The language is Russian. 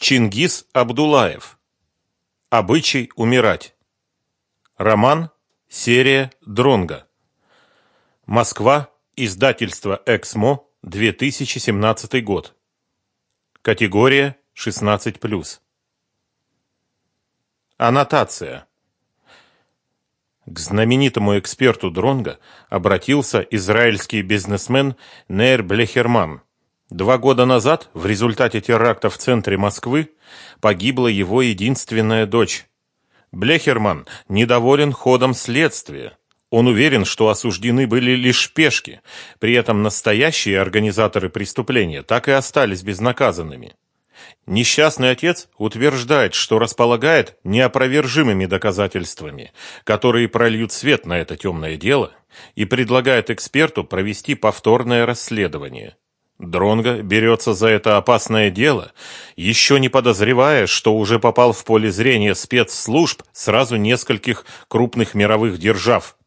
Чингис Абдулаев. Обычай умирать. Роман. Серия Дронга. Москва. Издательство Эксмо. 2017 год. Категория 16+. Аннотация. К знаменитому эксперту Дронга обратился израильский бизнесмен Нейр Блехерман. Два года назад в результате теракта в центре Москвы погибла его единственная дочь. Блехерман недоволен ходом следствия. Он уверен, что осуждены были лишь пешки, при этом настоящие организаторы преступления так и остались безнаказанными. Несчастный отец утверждает, что располагает неопровержимыми доказательствами, которые прольют свет на это темное дело, и предлагает эксперту провести повторное расследование. Дронго берется за это опасное дело, еще не подозревая, что уже попал в поле зрения спецслужб сразу нескольких крупных мировых держав.